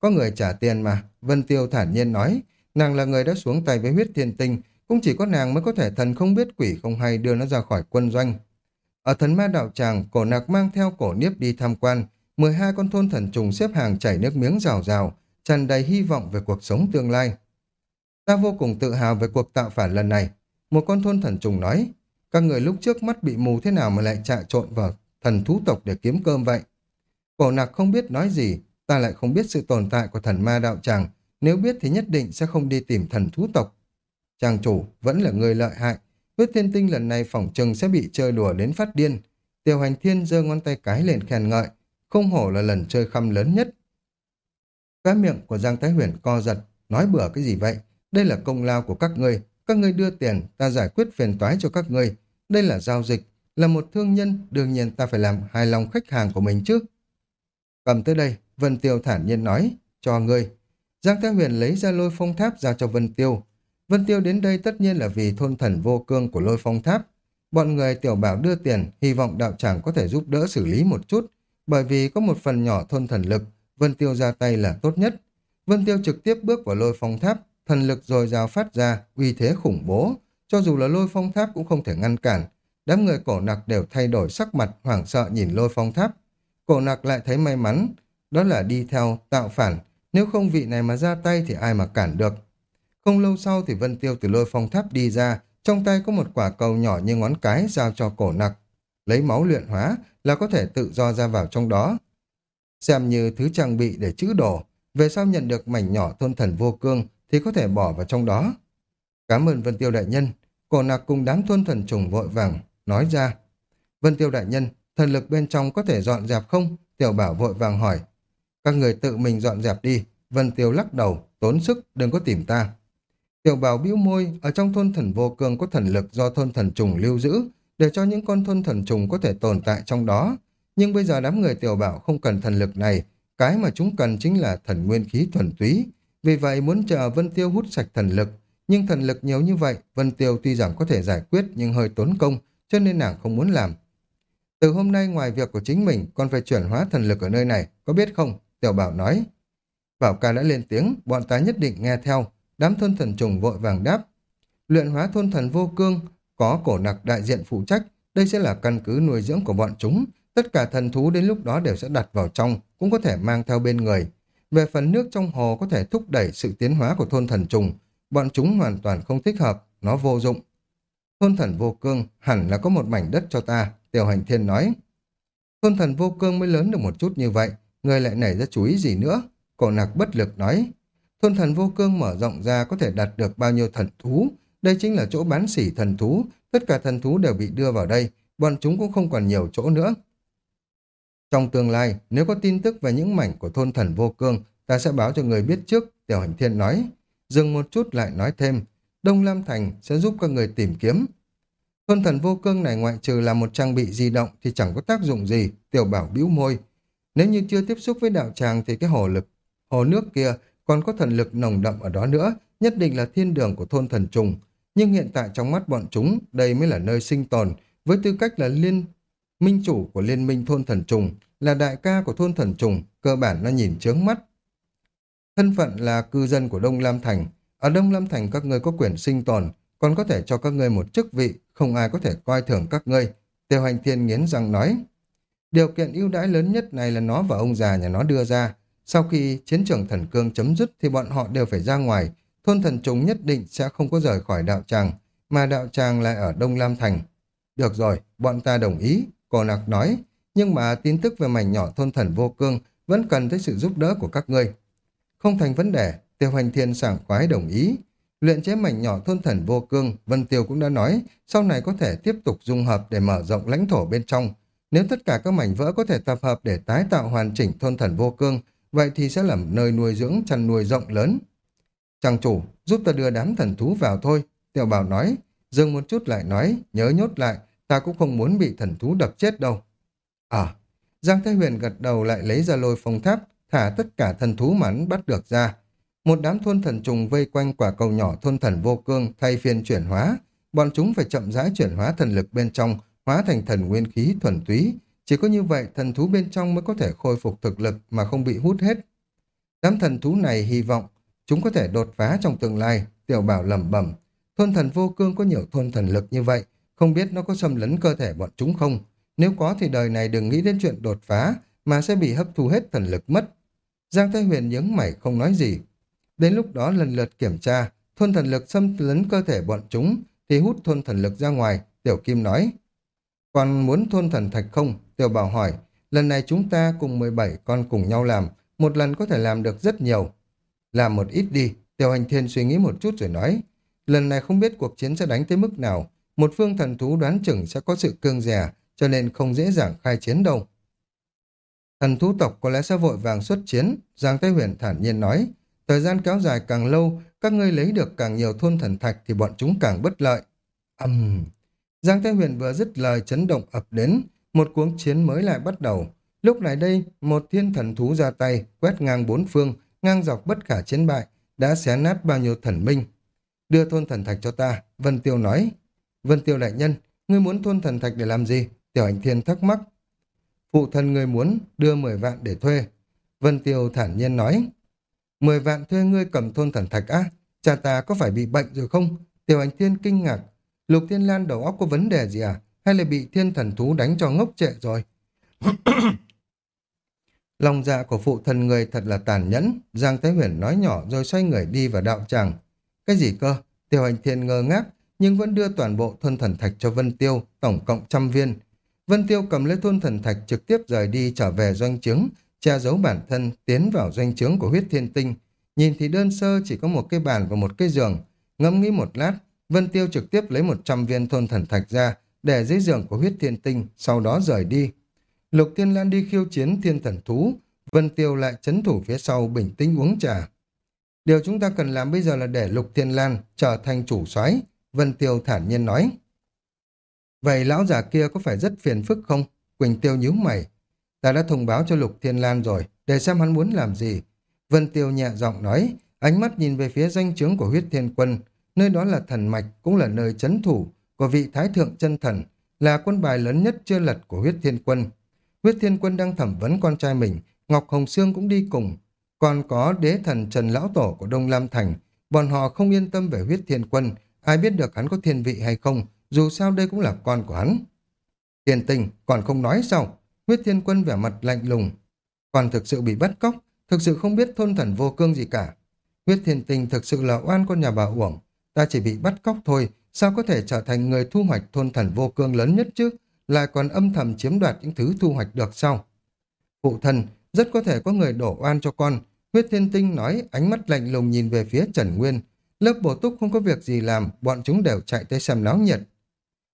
S1: Có người trả tiền mà, Vân Tiêu thản nhiên nói. Nàng là người đã xuống tay với huyết thiên tinh, cũng chỉ có nàng mới có thể thần không biết quỷ không hay đưa nó ra khỏi quân doanh. Ở thần ma đạo tràng, cổ nạc mang theo cổ niếp đi tham quan, 12 con thôn thần trùng xếp hàng chảy nước miếng rào rào, tràn đầy hy vọng về cuộc sống tương lai. Ta vô cùng tự hào về cuộc tạo phản lần này. Một con thôn thần trùng nói, các người lúc trước mắt bị mù thế nào mà lại trạ trộn vào thần thú tộc để kiếm cơm vậy? Cổ nạc không biết nói gì, ta lại không biết sự tồn tại của thần ma đạo tràng, nếu biết thì nhất định sẽ không đi tìm thần thú tộc. Chàng chủ vẫn là người lợi hại, huyết thiên tinh lần này phỏng chừng sẽ bị chơi đùa đến phát điên. Tiểu hành thiên giơ ngón tay cái lên khen ngợi, không hổ là lần chơi khăm lớn nhất. Cái miệng của Giang Thái Huyền co giật, nói bừa cái gì vậy? Đây là công lao của các ngươi, các ngươi đưa tiền, ta giải quyết phiền toái cho các ngươi. Đây là giao dịch, là một thương nhân, đương nhiên ta phải làm hài lòng khách hàng của mình chứ. Cầm tới đây, Vân Tiêu thản nhiên nói, cho ngươi. Giang Thái Huyền lấy ra lôi phong tháp ra cho Vân Tiêu. Vân Tiêu đến đây tất nhiên là vì thôn thần vô cương của lôi phong tháp. Bọn người tiểu bảo đưa tiền, hy vọng đạo tràng có thể giúp đỡ xử lý một chút, bởi vì có một phần nhỏ thôn thần lực, Vân Tiêu ra tay là tốt nhất. Vân Tiêu trực tiếp bước vào lôi phong tháp, thần lực dồi dào phát ra, uy thế khủng bố. Cho dù là lôi phong tháp cũng không thể ngăn cản. Đám người cổ nặc đều thay đổi sắc mặt, hoảng sợ nhìn lôi phong tháp. Cổ nặc lại thấy may mắn, đó là đi theo, tạo phản. Nếu không vị này mà ra tay thì ai mà cản được. Không lâu sau thì Vân Tiêu từ lôi phong tháp đi ra, trong tay có một quả cầu nhỏ như ngón cái giao cho cổ nặc. Lấy máu luyện hóa là có thể tự do ra vào trong đó. Xem như thứ trang bị để chữ đồ, về sau nhận được mảnh nhỏ thôn thần vô cương thì có thể bỏ vào trong đó. Cảm ơn Vân Tiêu Đại Nhân, cổ nạc cùng đám thôn thần trùng vội vàng, nói ra. Vân Tiêu Đại Nhân, thần lực bên trong có thể dọn dẹp không? Tiểu bảo vội vàng hỏi. Các người tự mình dọn dẹp đi. Vân Tiêu lắc đầu, tốn sức, đừng có tìm ta. Tiểu bảo bĩu môi, ở trong thôn thần vô cương có thần lực do thôn thần trùng lưu giữ, để cho những con thôn thần trùng có thể tồn tại trong đó. Nhưng bây giờ đám người tiểu bảo không cần thần lực này, cái mà chúng cần chính là thần nguyên khí thuần túy. Vì vậy muốn chờ Vân Tiêu hút sạch thần lực, nhưng thần lực nhiều như vậy, Vân Tiêu tuy rằng có thể giải quyết nhưng hơi tốn công, cho nên nàng không muốn làm. Từ hôm nay ngoài việc của chính mình, còn phải chuyển hóa thần lực ở nơi này, có biết không? Tiểu Bảo nói. Bảo ca đã lên tiếng, bọn ta nhất định nghe theo. Đám thôn thần trùng vội vàng đáp. Luyện hóa thôn thần vô cương, có cổ nặc đại diện phụ trách, đây sẽ là căn cứ nuôi dưỡng của bọn chúng. Tất cả thần thú đến lúc đó đều sẽ đặt vào trong, cũng có thể mang theo bên người. Về phần nước trong hồ có thể thúc đẩy sự tiến hóa của thôn thần trùng, bọn chúng hoàn toàn không thích hợp, nó vô dụng. Thôn thần vô cương hẳn là có một mảnh đất cho ta, Tiểu Hành Thiên nói. Thôn thần vô cương mới lớn được một chút như vậy, người lại nảy ra chú ý gì nữa? Cổ nạc bất lực nói. Thôn thần vô cương mở rộng ra có thể đặt được bao nhiêu thần thú. Đây chính là chỗ bán sỉ thần thú. Tất cả thần thú đều bị đưa vào đây. Bọn chúng cũng không còn nhiều chỗ nữa. Trong tương lai, nếu có tin tức về những mảnh của thôn thần vô cương, ta sẽ báo cho người biết trước, Tiểu Hành Thiên nói. Dừng một chút lại nói thêm, Đông Lam Thành sẽ giúp các người tìm kiếm. Thôn thần vô cương này ngoại trừ là một trang bị di động thì chẳng có tác dụng gì, Tiểu Bảo bĩu môi. Nếu như chưa tiếp xúc với đạo tràng thì cái hồ lực, hồ nước kia còn có thần lực nồng đậm ở đó nữa, nhất định là thiên đường của thôn thần trùng. Nhưng hiện tại trong mắt bọn chúng, đây mới là nơi sinh tồn, với tư cách là liên minh chủ của liên minh thôn thần trùng, là đại ca của thôn thần trùng, cơ bản nó nhìn chướng mắt. Thân phận là cư dân của Đông Lam Thành. Ở Đông Lam Thành các ngươi có quyền sinh tồn, còn có thể cho các ngươi một chức vị, không ai có thể coi thường các ngươi. Tiêu hành thiên nghiến răng nói. Điều kiện ưu đãi lớn nhất này là nó và ông già nhà nó đưa ra. Sau khi chiến trường thần cương chấm dứt thì bọn họ đều phải ra ngoài. Thôn thần trùng nhất định sẽ không có rời khỏi đạo tràng, mà đạo tràng lại ở Đông Lam Thành. Được rồi, bọn ta đồng ý, cô nặc nói. Nhưng mà tin tức về mảnh nhỏ thôn thần vô cương vẫn cần tới sự giúp đỡ của các ngươi. Không thành vấn đề, tiêu hành thiên sảng khoái đồng ý. Luyện chế mảnh nhỏ thôn thần vô cương, Vân Tiêu cũng đã nói, sau này có thể tiếp tục dung hợp để mở rộng lãnh thổ bên trong. Nếu tất cả các mảnh vỡ có thể tập hợp để tái tạo hoàn chỉnh thôn thần vô cương, vậy thì sẽ là nơi nuôi dưỡng chăn nuôi rộng lớn. Chàng chủ, giúp ta đưa đám thần thú vào thôi, Tiểu Bảo nói, dừng một chút lại nói, nhớ nhốt lại, ta cũng không muốn bị thần thú đập chết đâu. À, Giang Thái Huyền gật đầu lại lấy ra lôi phong tháp, thả tất cả thần thú mà bắt được ra. Một đám thôn thần trùng vây quanh quả cầu nhỏ thôn thần vô cương thay phiên chuyển hóa. Bọn chúng phải chậm rãi chuyển hóa thần lực bên trong, hóa thành thần nguyên khí thuần túy. Chỉ có như vậy thần thú bên trong mới có thể khôi phục thực lực mà không bị hút hết. Đám thần thú này hy vọng chúng có thể đột phá trong tương lai, tiểu bảo lẩm bẩm. Thôn thần vô cương có nhiều thôn thần lực như vậy, không biết nó có xâm lấn cơ thể bọn chúng không? Nếu có thì đời này đừng nghĩ đến chuyện đột phá, mà sẽ bị hấp thu hết thần lực mất. Giang Thái Huyền nhướng mày không nói gì. Đến lúc đó lần lượt kiểm tra, thôn thần lực xâm lấn cơ thể bọn chúng, thì hút thôn thần lực ra ngoài, Tiểu Kim nói. Còn muốn thôn thần thạch không? Tiểu Bảo hỏi. Lần này chúng ta cùng 17 con cùng nhau làm, một lần có thể làm được rất nhiều. Làm một ít đi, Tiểu Hành Thiên suy nghĩ một chút rồi nói. Lần này không biết cuộc chiến sẽ đánh tới mức nào, một phương thần thú đoán chừng sẽ có sự cương rẻ, cho nên không dễ dàng khai chiến đâu. Thần thú tộc có lẽ sẽ vội vàng xuất chiến, Giang Thái Huyền thản nhiên nói. Thời gian kéo dài càng lâu, các ngươi lấy được càng nhiều thôn thần thạch thì bọn chúng càng bất lợi. Âm... Uhm. Giang Thái Huyền vừa dứt lời chấn động ập đến, một cuống chiến mới lại bắt đầu. Lúc này đây, một thiên thần thú ra tay, quét ngang bốn phương, ngang dọc bất khả chiến bại, đã xé nát bao nhiêu thần minh. Đưa thôn thần thạch cho ta, Vân Tiêu nói. Vân Tiêu đại nhân, ngươi muốn thôn thần thạch để làm gì? Tiểu Hành Thiên thắc mắc. Phụ thân ngươi muốn đưa 10 vạn để thuê. Vân Tiêu thản nhiên nói. 10 vạn thuê ngươi cầm thôn thần thạch á? Cha ta có phải bị bệnh rồi không? Tiểu Hành Thiên kinh ngạc. Lục Thiên Lan đầu óc có vấn đề gì à? Hay là bị thiên thần thú đánh cho ngốc trệ rồi? *coughs* Lòng dạ của phụ thần người thật là tàn nhẫn. Giang Thái Huyền nói nhỏ rồi xoay người đi vào đạo tràng. Cái gì cơ? Tiểu Hành Thiên ngơ ngác nhưng vẫn đưa toàn bộ thôn thần thạch cho Vân Tiêu, tổng cộng trăm viên. Vân Tiêu cầm lấy thôn thần thạch trực tiếp rời đi trở về doanh trướng, che giấu bản thân, tiến vào doanh trướng của huyết thiên tinh. Nhìn thì đơn sơ chỉ có một cái bàn và một cái giường. Ngẫm nghĩ một lát, Vân Tiêu trực tiếp lấy 100 viên thôn thần thạch ra, để dưới giường của huyết thiên tinh, sau đó rời đi. Lục Thiên Lan đi khiêu chiến thiên thần thú, Vân Tiêu lại chấn thủ phía sau bình tĩnh uống trà. Điều chúng ta cần làm bây giờ là để Lục Thiên Lan trở thành chủ soái Vân Tiêu thản nhiên nói. Vậy lão già kia có phải rất phiền phức không? Quỳnh Tiêu nhíu mày. Ta đã thông báo cho Lục Thiên Lan rồi, để xem hắn muốn làm gì. Vân Tiêu nhẹ giọng nói, ánh mắt nhìn về phía danh chướng của huyết thiên quân. Nơi đó là thần mạch, cũng là nơi chấn thủ của vị thái thượng chân thần, là quân bài lớn nhất chưa lật của huyết thiên quân. Huyết thiên quân đang thẩm vấn con trai mình, Ngọc Hồng Sương cũng đi cùng. Còn có đế thần Trần Lão Tổ của Đông Lam Thành, bọn họ không yên tâm về huyết thiên quân, ai biết được hắn có thiên vị hay không, dù sao đây cũng là con của hắn. Thiên tình còn không nói sao? Huyết thiên quân vẻ mặt lạnh lùng. Còn thực sự bị bắt cóc, thực sự không biết thôn thần vô cương gì cả. Huyết thiên tình thực sự là oan con nhà bà uổng. Ta chỉ bị bắt cóc thôi, sao có thể trở thành người thu hoạch thôn thần vô cương lớn nhất chứ? Lại còn âm thầm chiếm đoạt những thứ thu hoạch được sao? Phụ thần, rất có thể có người đổ oan cho con. Huyết thiên tinh nói ánh mắt lạnh lùng nhìn về phía Trần Nguyên. Lớp bổ túc không có việc gì làm, bọn chúng đều chạy tới xem náo nhiệt.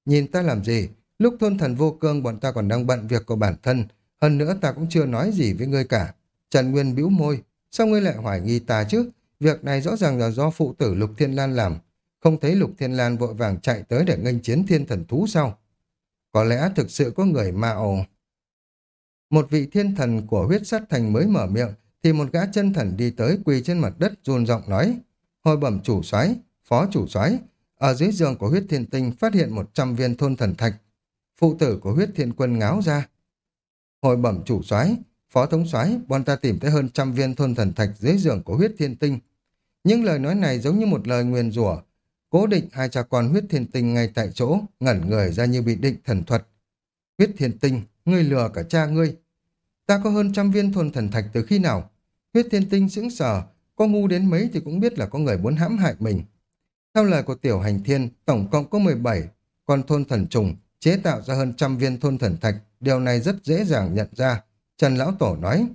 S1: Nhìn ta làm gì? Lúc thôn thần vô cương bọn ta còn đang bận việc của bản thân. Hơn nữa ta cũng chưa nói gì với ngươi cả. Trần Nguyên bĩu môi. Sao ngươi lại hoài nghi ta chứ? Việc này rõ ràng là do phụ tử Lục Thiên Lan làm. Không thấy Lục Thiên Lan vội vàng chạy tới để nghênh chiến thiên thần thú sao? Có lẽ thực sự có người mạo... Một vị thiên thần của huyết sát thành mới mở miệng, thì một gã chân thần đi tới quỳ trên mặt đất run giọng nói. Hồi bẩm chủ soái phó chủ soái ở dưới giường của huyết thiên tinh phát hiện 100 viên thôn thần thạch. Phụ tử của huyết thiên quân ngáo ra. Hồi bẩm chủ soái phó thống soái bọn ta tìm thấy hơn trăm viên thôn thần thạch dưới giường của huyết thiên tinh. Những lời nói này giống như một lời nguyền rủa cố định hai cha con huyết thiên tinh ngay tại chỗ, ngẩn người ra như bị định thần thuật. Huyết thiên tinh, ngươi lừa cả cha ngươi. Ta có hơn trăm viên thôn thần thạch từ khi nào? Huyết thiên tinh sững sờ, có ngu đến mấy thì cũng biết là có người muốn hãm hại mình. Theo lời của tiểu hành thiên, tổng cộng có 17 con thôn thần trùng chế tạo ra hơn trăm viên thôn thần thạch. Điều này rất dễ dàng nhận ra. Trần Lão Tổ nói,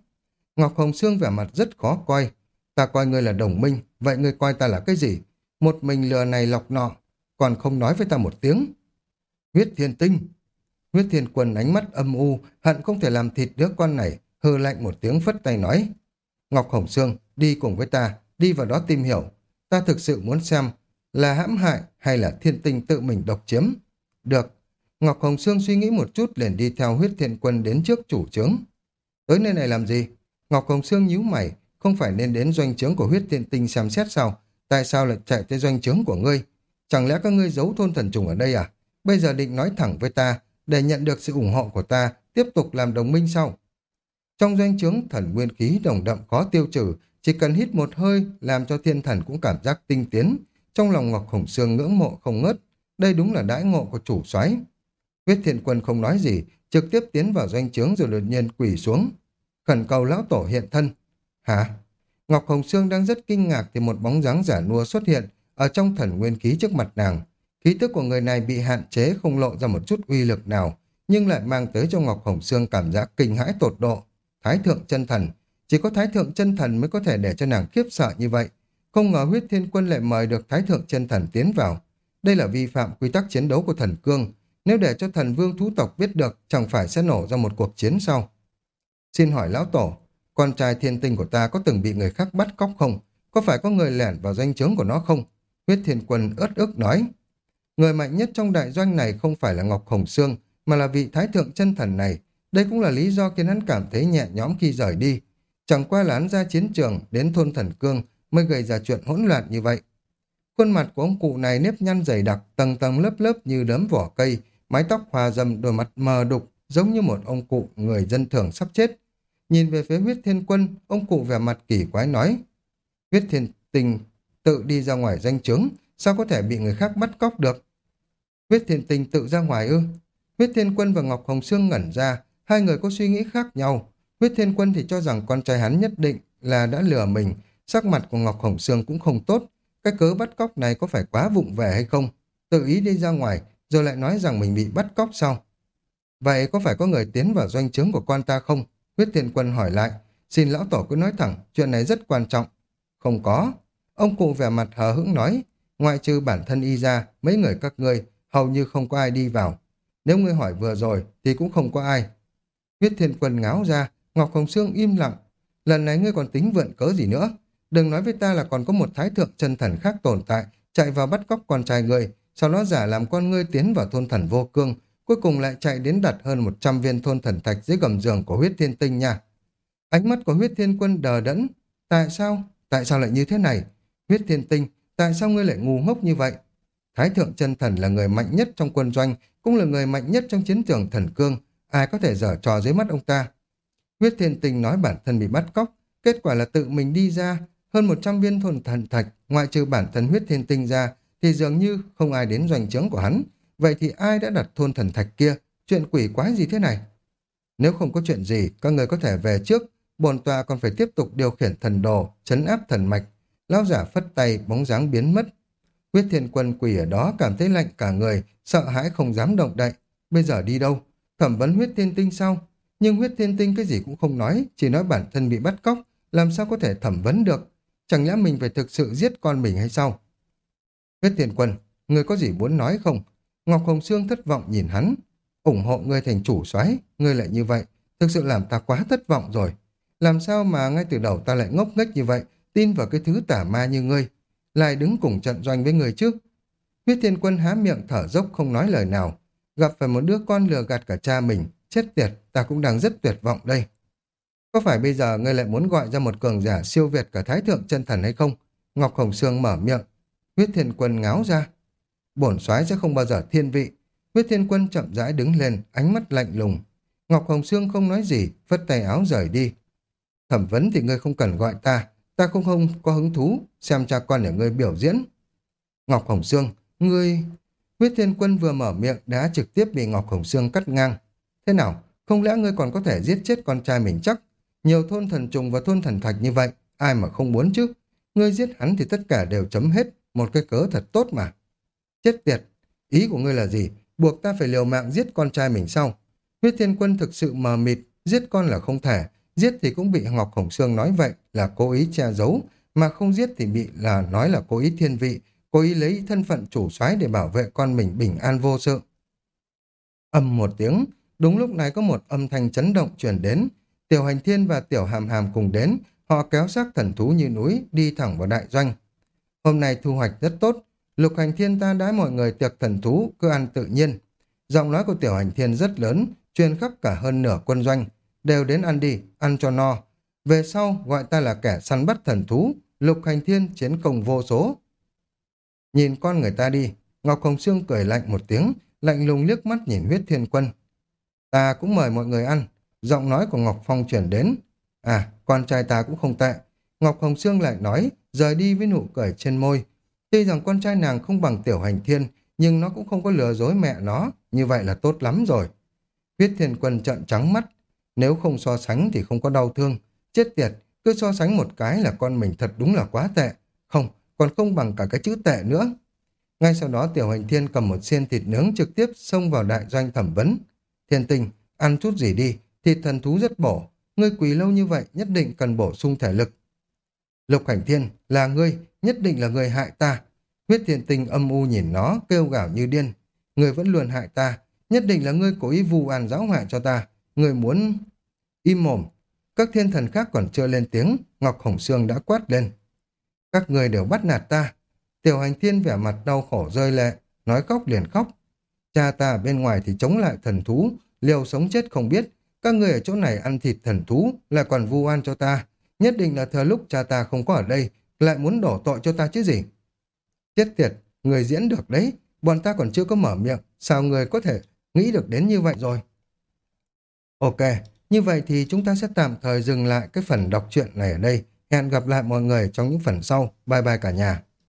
S1: Ngọc Hồng Sương vẻ mặt rất khó coi. Ta coi ngươi là đồng minh, vậy ngươi coi ta là cái gì? Một mình lừa này lọc nọ, còn không nói với ta một tiếng. Huyết thiên tinh. Huyết thiên quân ánh mắt âm u, hận không thể làm thịt đứa con này, hư lạnh một tiếng phất tay nói. Ngọc Hồng Sương, đi cùng với ta, đi vào đó tìm hiểu. Ta thực sự muốn xem là hãm hại hay là thiên tinh tự mình độc chiếm. Được. Ngọc Hồng Sương suy nghĩ một chút liền đi theo huyết thiên quân đến trước chủ trướng. Tới nơi này làm gì? Ngọc Hồng Sương nhíu mày, không phải nên đến doanh trướng của huyết thiên tinh xem xét sao? Tại sao lại chạy tới doanh trướng của ngươi? Chẳng lẽ các ngươi giấu thôn thần trùng ở đây à? Bây giờ định nói thẳng với ta, để nhận được sự ủng hộ của ta, tiếp tục làm đồng minh sau. Trong doanh trướng thần nguyên khí đồng đậm có tiêu trừ, chỉ cần hít một hơi làm cho thiên thần cũng cảm giác tinh tiến. Trong lòng Ngọc Hồng Sương ngưỡng mộ không ngớt, đây đúng là đãi ngộ của chủ soái. Huyết Thiên Quân không nói gì, trực tiếp tiến vào doanh trướng rồi đột nhiên quỳ xuống. Khẩn cầu lão tổ hiện thân. Hả? Ngọc Hồng Sương đang rất kinh ngạc thì một bóng dáng giả nua xuất hiện ở trong thần nguyên khí trước mặt nàng. Khí tức của người này bị hạn chế không lộ ra một chút uy lực nào, nhưng lại mang tới cho Ngọc Hồng Sương cảm giác kinh hãi tột độ. Thái thượng chân thần, chỉ có Thái thượng chân thần mới có thể để cho nàng khiếp sợ như vậy. Không ngờ huyết thiên quân lại mời được Thái thượng chân thần tiến vào. Đây là vi phạm quy tắc chiến đấu của thần cương. Nếu để cho thần vương thú tộc biết được, chẳng phải sẽ nổ ra một cuộc chiến sau. Xin hỏi lão tổ, con trai thiên tinh của ta có từng bị người khác bắt cóc không? Có phải có người lẻn vào danh chướng của nó không? Huyết thiên quân ớt ức nói. Người mạnh nhất trong đại doanh này không phải là Ngọc Hồng Sương, mà là vị thái thượng chân thần này. Đây cũng là lý do khiến hắn cảm thấy nhẹ nhõm khi rời đi. Chẳng qua là hắn ra chiến trường, đến thôn thần cương, mới gây ra chuyện hỗn loạn như vậy. Khuôn mặt của ông cụ này nếp nhăn dày đặc, tầng tầng lớp lớp như đốm vỏ cây, mái tóc hòa dầm, đôi mặt mờ đục, giống như một ông cụ người dân thường sắp chết. Nhìn về phía huyết thiên quân, ông cụ vẻ mặt kỳ quái nói. Huyết thiên tình tự đi ra ngoài danh chứng, sao có thể bị người khác bắt cóc được? Huyết thiên tình tự ra ngoài ư? Huyết thiên quân và Ngọc Hồng Sương ngẩn ra, hai người có suy nghĩ khác nhau. Huyết thiên quân thì cho rằng con trai hắn nhất định là đã lừa mình, sắc mặt của Ngọc Hồng Sương cũng không tốt. Cái cớ bắt cóc này có phải quá vụng về hay không? Tự ý đi ra ngoài, rồi lại nói rằng mình bị bắt cóc sao? Vậy có phải có người tiến vào doanh trướng của con ta không? Huyết Thiên Quân hỏi lại. Xin lão tổ cứ nói thẳng, chuyện này rất quan trọng. Không có. Ông cụ vẻ mặt hờ hững nói, ngoại trừ bản thân y ra, mấy người các ngươi, hầu như không có ai đi vào. Nếu ngươi hỏi vừa rồi, thì cũng không có ai. Huyết Thiên Quân ngáo ra, Ngọc Hồng Sương im lặng. Lần này ngươi còn tính vượn cớ gì nữa? Đừng nói với ta là còn có một thái thượng chân thần khác tồn tại, chạy vào bắt cóc con trai ngươi, sau đó giả làm con ngươi tiến vào thôn thần vô cương, cuối cùng lại chạy đến đặt hơn 100 viên thôn thần thạch dưới gầm giường của huyết thiên tinh nha. Ánh mắt của huyết thiên quân đờ đẫn. Tại sao? Tại sao lại như thế này? Huyết thiên tinh, tại sao ngươi lại ngu ngốc như vậy? Thái thượng chân thần là người mạnh nhất trong quân doanh, cũng là người mạnh nhất trong chiến trường thần cương. Ai có thể dở trò dưới mắt ông ta? Huyết thiên tinh nói bản thân bị bắt cóc, kết quả là tự mình đi ra, hơn 100 viên Thuần thần thạch, ngoại trừ bản thân huyết thiên tinh ra, thì dường như không ai đến doanh trướng của hắn. Vậy thì ai đã đặt thôn thần thạch kia? Chuyện quỷ quái gì thế này? Nếu không có chuyện gì, các người có thể về trước. Bồn tòa còn phải tiếp tục điều khiển thần đồ, chấn áp thần mạch. Lão giả phất tay, bóng dáng biến mất. Huyết thiên quân quỷ ở đó cảm thấy lạnh cả người, sợ hãi không dám động đậy. Bây giờ đi đâu? Thẩm vấn huyết thiên tinh sau. Nhưng huyết thiên tinh cái gì cũng không nói, chỉ nói bản thân bị bắt cóc, làm sao có thể thẩm vấn được? Chẳng lẽ mình phải thực sự giết con mình hay sao? Huyết thiên quân, người có gì muốn nói không? Ngọc Hồng Sương thất vọng nhìn hắn. ủng hộ người thành chủ soái người lại như vậy, thực sự làm ta quá thất vọng rồi. Làm sao mà ngay từ đầu ta lại ngốc nghếch như vậy, tin vào cái thứ tả ma như ngươi, lại đứng cùng trận doanh với người trước. Huyết thiên quân há miệng thở dốc không nói lời nào, gặp phải một đứa con lừa gạt cả cha mình, chết tiệt, ta cũng đang rất tuyệt vọng đây. Có phải bây giờ ngươi lại muốn gọi ra một cường giả siêu việt cả thái thượng chân thần hay không? Ngọc Hồng Sương mở miệng. Huyết thiên quân ngáo ra bổn soái sẽ không bao giờ thiên vị. Huyết thiên quân chậm rãi đứng lên, ánh mắt lạnh lùng. Ngọc Hồng Sương không nói gì, phất tay áo rời đi. Thẩm vấn thì ngươi không cần gọi ta, ta không không có hứng thú, xem cha con để ngươi biểu diễn. Ngọc Hồng Sương, ngươi... Huyết Thiên Quân vừa mở miệng đã trực tiếp bị Ngọc Hồng Sương cắt ngang. Thế nào, không lẽ ngươi còn có thể giết chết con trai mình chắc? Nhiều thôn thần trùng và thôn thần thạch như vậy, ai mà không muốn chứ? Ngươi giết hắn thì tất cả đều chấm hết, một cái cớ thật tốt mà. Chết tiệt, ý của ngươi là gì? Buộc ta phải liều mạng giết con trai mình sau. Huyết Thiên Quân thực sự mờ mịt, giết con là không thể, giết thì cũng bị Ngọc Hồng Sương nói vậy là cố ý che giấu, mà không giết thì bị là nói là cố ý thiên vị, cố ý lấy thân phận chủ soái để bảo vệ con mình bình an vô sự. Âm một tiếng, đúng lúc này có một âm thanh chấn động truyền đến. Tiểu hành thiên và tiểu hàm hàm cùng đến, họ kéo xác thần thú như núi, đi thẳng vào đại doanh. Hôm nay thu hoạch rất tốt, lục hành thiên ta đãi mọi người tiệc thần thú, cứ ăn tự nhiên. Giọng nói của tiểu hành thiên rất lớn, truyền khắp cả hơn nửa quân doanh. Đều đến ăn đi, ăn cho no. Về sau gọi ta là kẻ săn bắt thần thú, lục hành thiên chiến công vô số. Nhìn con người ta đi, Ngọc Hồng Sương cười lạnh một tiếng, lạnh lùng liếc mắt nhìn huyết thiên quân. Ta cũng mời mọi người ăn, giọng nói của Ngọc Phong chuyển đến. À, con trai ta cũng không tệ. Ngọc Hồng Sương lại nói, rời đi với nụ cười trên môi. Tuy rằng con trai nàng không bằng tiểu hành thiên, nhưng nó cũng không có lừa dối mẹ nó, như vậy là tốt lắm rồi. Huyết thiên quân trợn trắng mắt, nếu không so sánh thì không có đau thương. Chết tiệt, cứ so sánh một cái là con mình thật đúng là quá tệ. Không, còn không bằng cả cái chữ tệ nữa. Ngay sau đó tiểu hành thiên cầm một xiên thịt nướng trực tiếp xông vào đại doanh thẩm vấn. Thiên tình, ăn chút gì đi, thịt thần thú rất bổ. Ngươi quỳ lâu như vậy nhất định cần bổ sung thể lực. Lục hành thiên, là ngươi, nhất định là người hại ta. Huyết thiên tinh âm u nhìn nó, kêu gào như điên. Người vẫn luôn hại ta, nhất định là ngươi cố ý vu oan giáo hại cho ta. Người muốn... Im mồm. Các thiên thần khác còn chưa lên tiếng, Ngọc Hồng Sương đã quát lên. Các người đều bắt nạt ta. Tiểu hành thiên vẻ mặt đau khổ rơi lệ, nói khóc liền khóc. Cha ta ở bên ngoài thì chống lại thần thú, liều sống chết không biết. Các người ở chỗ này ăn thịt thần thú là còn vu oan cho ta. Nhất định là thờ lúc cha ta không có ở đây, lại muốn đổ tội cho ta chứ gì. Chết tiệt, người diễn được đấy, bọn ta còn chưa có mở miệng, sao người có thể nghĩ được đến như vậy rồi? Ok, như vậy thì chúng ta sẽ tạm thời dừng lại cái phần đọc truyện này ở đây. Hẹn gặp lại mọi người trong những phần sau. Bye bye cả nhà.